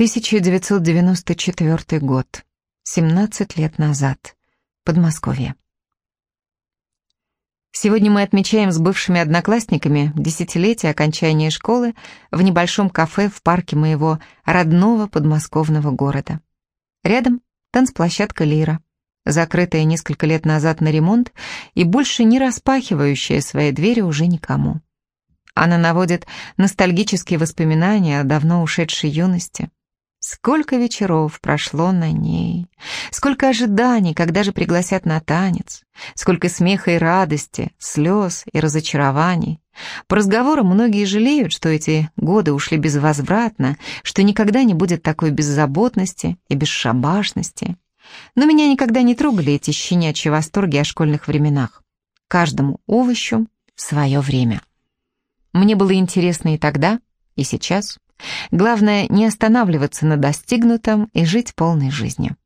1994 год. 17 лет назад. Подмосковье. Сегодня мы отмечаем с бывшими одноклассниками десятилетие окончания школы в небольшом кафе в парке моего родного подмосковного города. Рядом танцплощадка «Лира», закрытая несколько лет назад на ремонт и больше не распахивающая свои двери уже никому. Она наводит ностальгические воспоминания о давно ушедшей юности. Сколько вечеров прошло на ней, сколько ожиданий, когда же пригласят на танец, сколько смеха и радости, слез и разочарований. По разговорам многие жалеют, что эти годы ушли безвозвратно, что никогда не будет такой беззаботности и бесшабашности. Но меня никогда не трогали эти щенячьи восторги о школьных временах. Каждому овощу свое время. Мне было интересно и тогда, и сейчас. Главное, не останавливаться на достигнутом и жить полной жизнью.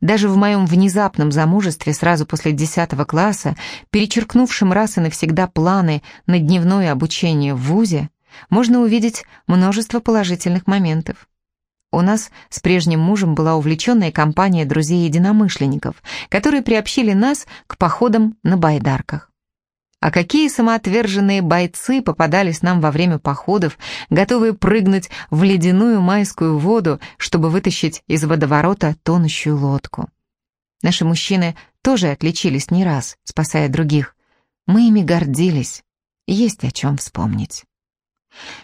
Даже в моем внезапном замужестве сразу после 10 класса, перечеркнувшем раз и навсегда планы на дневное обучение в ВУЗе, можно увидеть множество положительных моментов. У нас с прежним мужем была увлеченная компания друзей-единомышленников, которые приобщили нас к походам на байдарках. А какие самоотверженные бойцы попадались нам во время походов, готовые прыгнуть в ледяную майскую воду, чтобы вытащить из водоворота тонущую лодку. Наши мужчины тоже отличились не раз, спасая других. Мы ими гордились. Есть о чем вспомнить.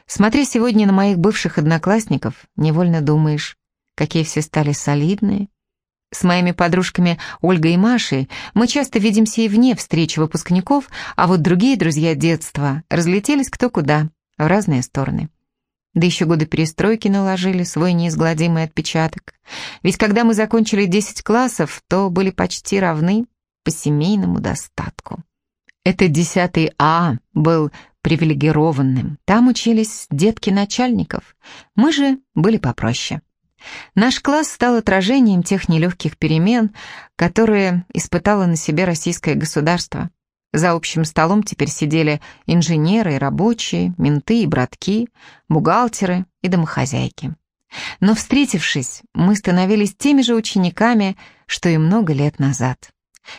Смотря сегодня на моих бывших одноклассников, невольно думаешь, какие все стали солидные, с моими подружками Ольгой и Машей мы часто видимся и вне встреч выпускников, а вот другие друзья детства разлетелись кто куда, в разные стороны. Да еще годы перестройки наложили свой неизгладимый отпечаток. Ведь когда мы закончили 10 классов, то были почти равны по семейному достатку. Это 10 А был привилегированным. Там учились детки начальников. Мы же были попроще. Наш класс стал отражением тех нелегких перемен, которые испытало на себе российское государство. За общим столом теперь сидели инженеры и рабочие, менты и братки, бухгалтеры и домохозяйки. Но встретившись, мы становились теми же учениками, что и много лет назад.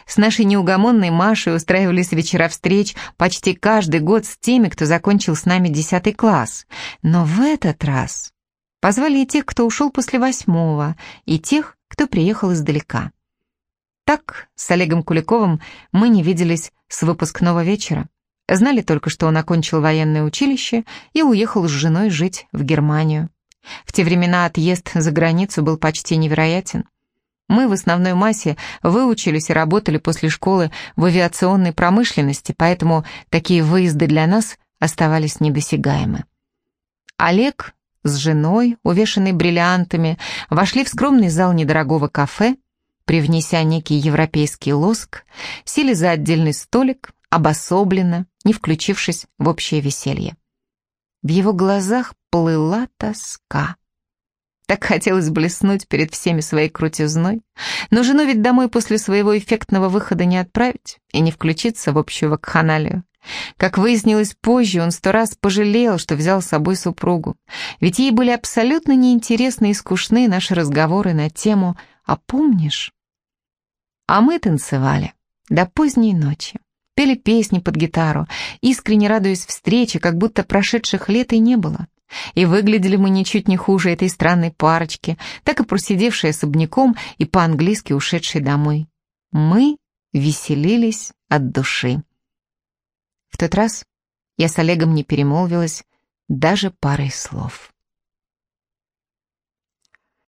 С нашей неугомонной Машей устраивались вечера встреч почти каждый год с теми, кто закончил с нами десятый класс. Но в этот раз Позвали и тех, кто ушел после восьмого, и тех, кто приехал издалека. Так, с Олегом Куликовым мы не виделись с выпускного вечера. Знали только, что он окончил военное училище и уехал с женой жить в Германию. В те времена отъезд за границу был почти невероятен. Мы в основной массе выучились и работали после школы в авиационной промышленности, поэтому такие выезды для нас оставались недосягаемы. Олег с женой, увешанной бриллиантами, вошли в скромный зал недорогого кафе, привнеся некий европейский лоск, сели за отдельный столик, обособленно, не включившись в общее веселье. В его глазах плыла тоска. Так хотелось блеснуть перед всеми своей крутизной, но жену ведь домой после своего эффектного выхода не отправить и не включиться в общую вакханалию. Как выяснилось позже, он сто раз пожалел, что взял с собой супругу, ведь ей были абсолютно неинтересны и скучны наши разговоры на тему «А помнишь?». А мы танцевали до поздней ночи, пели песни под гитару, искренне радуясь встрече, как будто прошедших лет и не было. И выглядели мы ничуть не хуже этой странной парочки, так и просидевшей особняком и по-английски ушедшей домой. Мы веселились от души. В тот раз я с Олегом не перемолвилась даже парой слов.